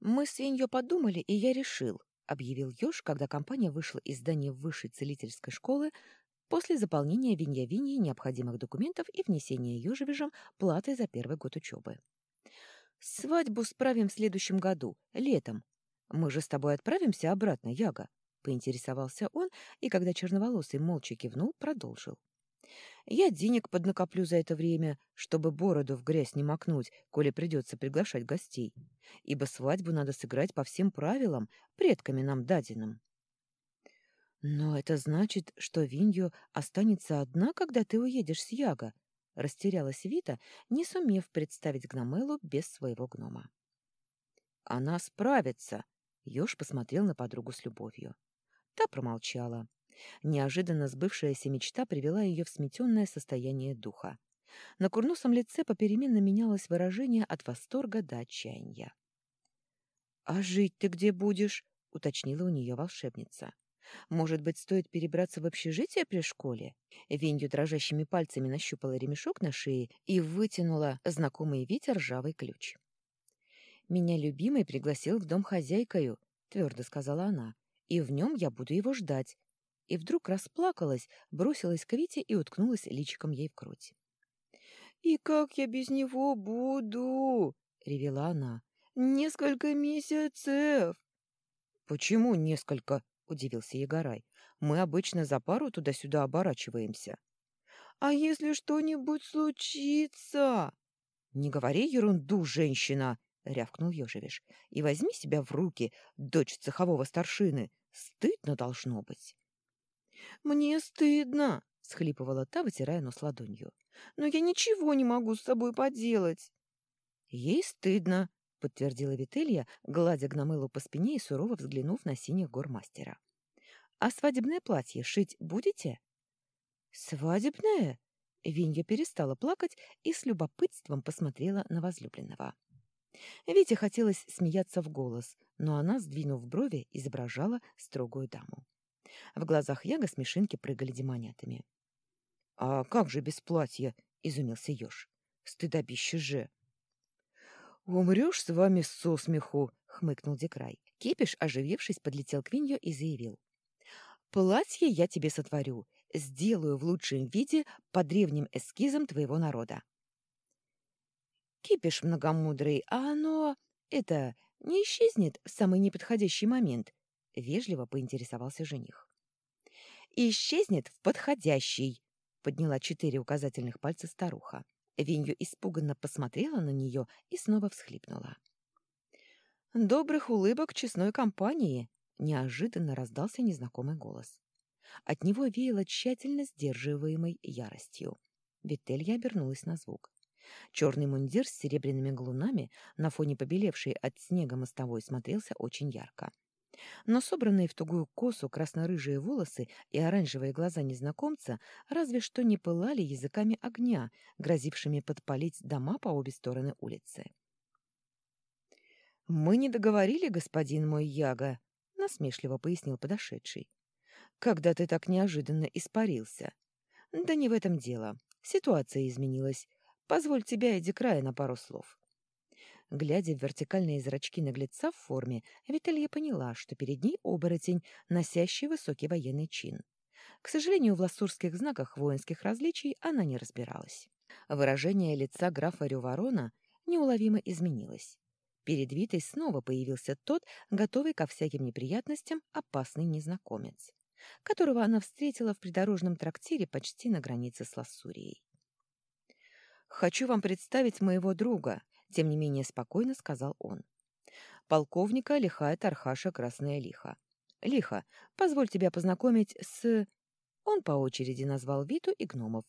Мы с Виньё подумали, и я решил, объявил Ёж, когда компания вышла из здания высшей целительской школы после заполнения Винья-Виньи необходимых документов и внесения Ёжевежем платы за первый год учебы. «Свадьбу справим в следующем году, летом. Мы же с тобой отправимся обратно, Яга?» — поинтересовался он, и когда черноволосый молча кивнул, продолжил. «Я денег поднакоплю за это время, чтобы бороду в грязь не макнуть, коли придется приглашать гостей, ибо свадьбу надо сыграть по всем правилам, предками нам даденным». «Но это значит, что Винью останется одна, когда ты уедешь с Яга», — растерялась Вита, не сумев представить Гномелу без своего гнома. «Она справится», — Ёж посмотрел на подругу с любовью. Та промолчала. Неожиданно сбывшаяся мечта привела ее в сметенное состояние духа. На курносом лице попеременно менялось выражение от восторга до отчаяния. «А жить ты где будешь?» — уточнила у нее волшебница. «Может быть, стоит перебраться в общежитие при школе?» Винью дрожащими пальцами нащупала ремешок на шее и вытянула знакомый ветер ржавый ключ. «Меня любимый пригласил в дом хозяйкою», — твердо сказала она и в нем я буду его ждать. И вдруг расплакалась, бросилась к Вите и уткнулась личиком ей в грудь. «И как я без него буду?» — ревела она. «Несколько месяцев!» «Почему несколько?» — удивился Егорай. «Мы обычно за пару туда-сюда оборачиваемся». «А если что-нибудь случится?» «Не говори ерунду, женщина!» — рявкнул Ёжевиш. «И возьми себя в руки, дочь цехового старшины. Стыдно должно быть. «Мне стыдно», — схлипывала та, вытирая нос ладонью. «Но я ничего не могу с собой поделать». «Ей стыдно», — подтвердила Вителья, гладя гномылу по спине и сурово взглянув на синих гор мастера. «А свадебное платье шить будете?» «Свадебное?» Винья перестала плакать и с любопытством посмотрела на возлюбленного. Вите хотелось смеяться в голос, но она, сдвинув брови, изображала строгую даму. В глазах Яга смешинки прыгали демонятами. — А как же без платья? — изумился еж. — Стыдобище же! — Умрешь с вами со смеху! — хмыкнул Декрай. Кипиш, оживившись, подлетел к Винью и заявил. — Платье я тебе сотворю, сделаю в лучшем виде по древним эскизам твоего народа. Кипиш многомудрый, а оно... это... не исчезнет в самый неподходящий момент?» — вежливо поинтересовался жених. «Исчезнет в подходящий!» — подняла четыре указательных пальца старуха. Винью испуганно посмотрела на нее и снова всхлипнула. «Добрых улыбок честной компании!» — неожиданно раздался незнакомый голос. От него веяло тщательно сдерживаемой яростью. Вителья обернулась на звук. Черный мундир с серебряными галунами на фоне побелевшей от снега мостовой смотрелся очень ярко. Но собранные в тугую косу красно-рыжие волосы и оранжевые глаза незнакомца разве что не пылали языками огня, грозившими подпалить дома по обе стороны улицы. «Мы не договорили, господин мой Яга», — насмешливо пояснил подошедший. «Когда ты так неожиданно испарился?» «Да не в этом дело. Ситуация изменилась. Позволь тебя, иди края, на пару слов. Глядя в вертикальные зрачки наглеца в форме, Виталья поняла, что перед ней оборотень, носящий высокий военный чин. К сожалению, в лассурских знаках воинских различий она не разбиралась. Выражение лица графа Рюворона неуловимо изменилось. Перед Витой снова появился тот, готовый ко всяким неприятностям, опасный незнакомец, которого она встретила в придорожном трактире почти на границе с Лассурией. «Хочу вам представить моего друга», — тем не менее спокойно сказал он. «Полковника Лихая Тархаша Красная Лиха. Лиха, позволь тебя познакомить с...» Он по очереди назвал Виту и гномов.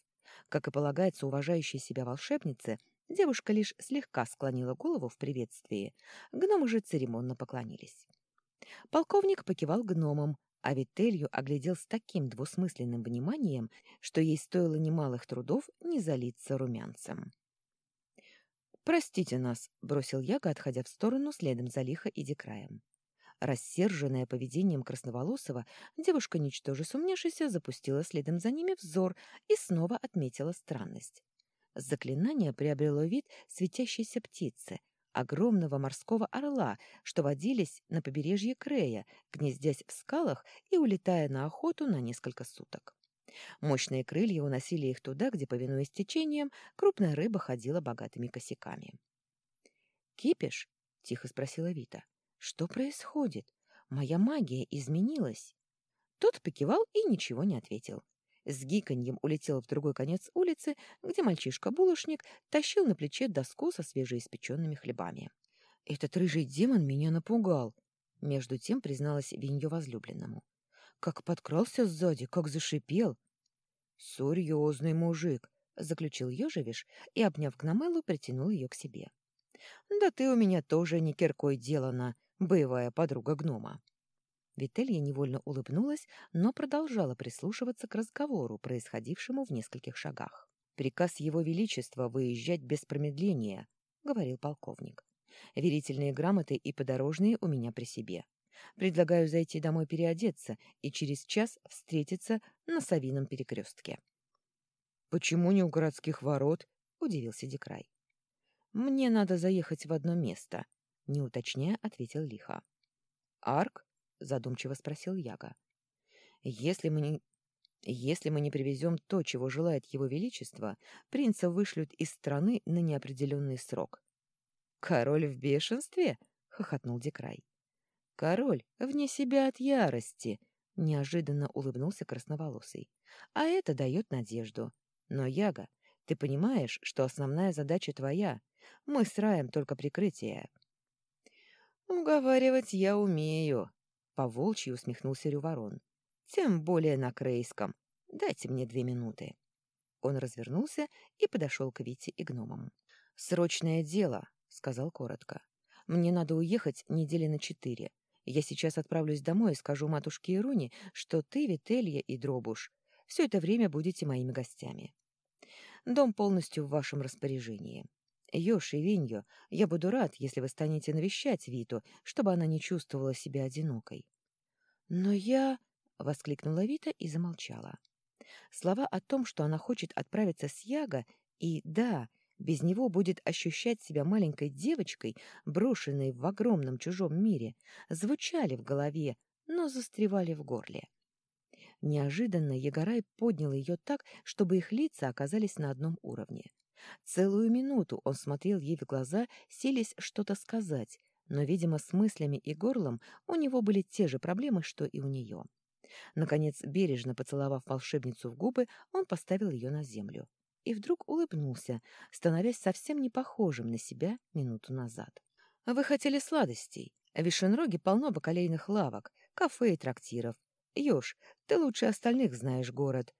Как и полагается уважающей себя волшебнице, девушка лишь слегка склонила голову в приветствии. Гномы же церемонно поклонились. Полковник покивал гномам, а Вителью оглядел с таким двусмысленным вниманием, что ей стоило немалых трудов не залиться румянцем. «Простите нас», — бросил Яга, отходя в сторону следом за лихо и декраем. Рассерженная поведением Красноволосова, девушка, ничтоже сумневшаяся, запустила следом за ними взор и снова отметила странность. Заклинание приобрело вид светящейся птицы, огромного морского орла, что водились на побережье Крея, гнездясь в скалах и улетая на охоту на несколько суток. Мощные крылья уносили их туда, где, повинуясь течением, крупная рыба ходила богатыми косяками. «Кипиш?» — тихо спросила Вита. «Что происходит? Моя магия изменилась». Тот покивал и ничего не ответил. С гиканьем улетел в другой конец улицы, где мальчишка-булочник тащил на плече доску со свежеиспеченными хлебами. «Этот рыжий демон меня напугал», — между тем призналась Виньё возлюбленному. «Как подкрался сзади, как зашипел». «Серьезный мужик», — заключил Ёжевиш и, обняв Гномелу, притянул ее к себе. «Да ты у меня тоже не киркой делана, боевая подруга гнома». Вителья невольно улыбнулась, но продолжала прислушиваться к разговору, происходившему в нескольких шагах. «Приказ Его Величества выезжать без промедления», — говорил полковник. «Верительные грамоты и подорожные у меня при себе. Предлагаю зайти домой переодеться и через час встретиться на Савином перекрестке». «Почему не у городских ворот?» — удивился Декрай. «Мне надо заехать в одно место», — не уточняя, ответил Лиха. «Арк?» задумчиво спросил Яга. Если мы не если мы не привезем то, чего желает его величество, принца вышлют из страны на неопределенный срок. Король в бешенстве? хохотнул Декрай. Король вне себя от ярости, неожиданно улыбнулся красноволосый. А это дает надежду. Но Яга, ты понимаешь, что основная задача твоя. Мы с Раем только прикрытие. Уговаривать я умею, Поволчьи усмехнулся Рюворон. «Тем более на Крейском. Дайте мне две минуты». Он развернулся и подошел к Вите и гномам. «Срочное дело», — сказал коротко. «Мне надо уехать недели на четыре. Я сейчас отправлюсь домой и скажу матушке Ируне, что ты, Вителья и Дробуш, все это время будете моими гостями. Дом полностью в вашем распоряжении. Ёж и Виньо, я буду рад, если вы станете навещать Виту, чтобы она не чувствовала себя одинокой. Но я... — воскликнула Вита и замолчала. Слова о том, что она хочет отправиться с Яга, и, да, без него будет ощущать себя маленькой девочкой, брошенной в огромном чужом мире, звучали в голове, но застревали в горле. Неожиданно Егорай поднял ее так, чтобы их лица оказались на одном уровне. Целую минуту он смотрел ей в глаза, селись что-то сказать, но, видимо, с мыслями и горлом у него были те же проблемы, что и у нее. Наконец, бережно поцеловав волшебницу в губы, он поставил ее на землю. И вдруг улыбнулся, становясь совсем не похожим на себя минуту назад. «Вы хотели сладостей. В Вишенроге полно бакалейных лавок, кафе и трактиров. Ёж, ты лучше остальных знаешь город.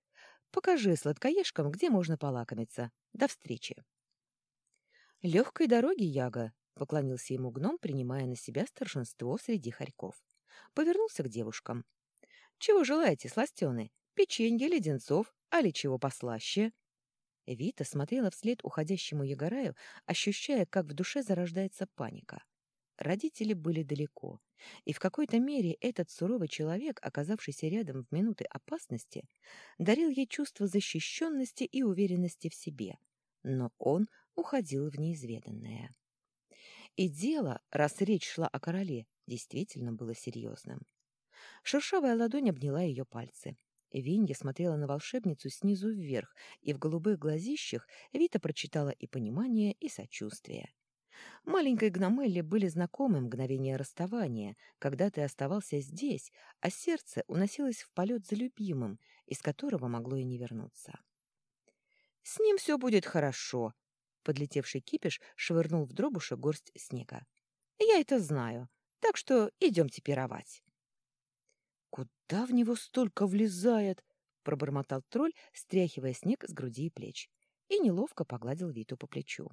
Покажи сладкоежкам, где можно полакомиться. До встречи. Легкой дороги, Яга, поклонился ему гном, принимая на себя старшинство среди хорьков. Повернулся к девушкам. Чего желаете, сластены? Печенье, леденцов, али чего послаще? Вита смотрела вслед уходящему Ягораю, ощущая, как в душе зарождается паника. Родители были далеко, и в какой-то мере этот суровый человек, оказавшийся рядом в минуты опасности, дарил ей чувство защищенности и уверенности в себе, но он уходил в неизведанное. И дело, раз речь шла о короле, действительно было серьезным. Шершавая ладонь обняла ее пальцы. Винья смотрела на волшебницу снизу вверх, и в голубых глазищах Вита прочитала и понимание, и сочувствие. Маленькой Гномелле были знакомы мгновения расставания, когда ты оставался здесь, а сердце уносилось в полет за любимым, из которого могло и не вернуться. «С ним все будет хорошо», — подлетевший кипиш швырнул в дробуша горсть снега. «Я это знаю, так что идемте пировать». «Куда в него столько влезает?» — пробормотал тролль, стряхивая снег с груди и плеч, и неловко погладил Виту по плечу.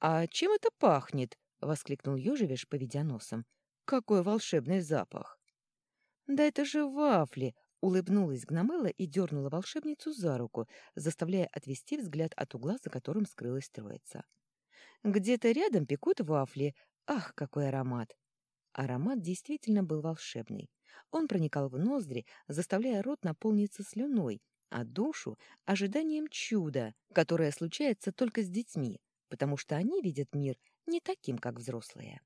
«А чем это пахнет?» — воскликнул Ёжевиш, поведя носом. «Какой волшебный запах!» «Да это же вафли!» — улыбнулась Гномела и дернула волшебницу за руку, заставляя отвести взгляд от угла, за которым скрылась троица. «Где-то рядом пекут вафли. Ах, какой аромат!» Аромат действительно был волшебный. Он проникал в ноздри, заставляя рот наполниться слюной, а душу — ожиданием чуда, которое случается только с детьми, потому что они видят мир не таким, как взрослые.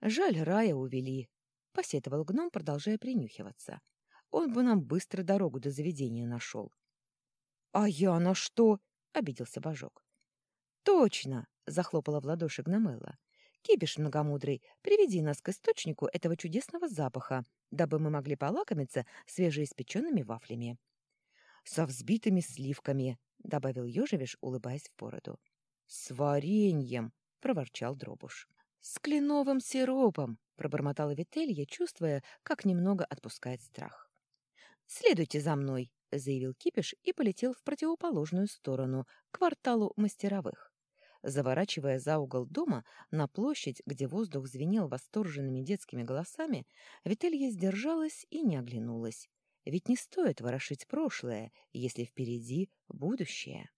«Жаль, рая увели», — посетовал гном, продолжая принюхиваться. «Он бы нам быстро дорогу до заведения нашел». «А я на что?» — обиделся Божок. «Точно!» — захлопала в ладоши гномелла. «Кипиш многомудрый, приведи нас к источнику этого чудесного запаха, дабы мы могли полакомиться свежеиспеченными вафлями». «Со взбитыми сливками», — добавил Ёжевиш, улыбаясь в бороду. «С вареньем», — проворчал Дробуш. «С кленовым сиропом», — пробормотала Вителья, чувствуя, как немного отпускает страх. «Следуйте за мной», — заявил Кипиш и полетел в противоположную сторону, к кварталу мастеровых. Заворачивая за угол дома, на площадь, где воздух звенел восторженными детскими голосами, Вителья сдержалась и не оглянулась. Ведь не стоит ворошить прошлое, если впереди будущее.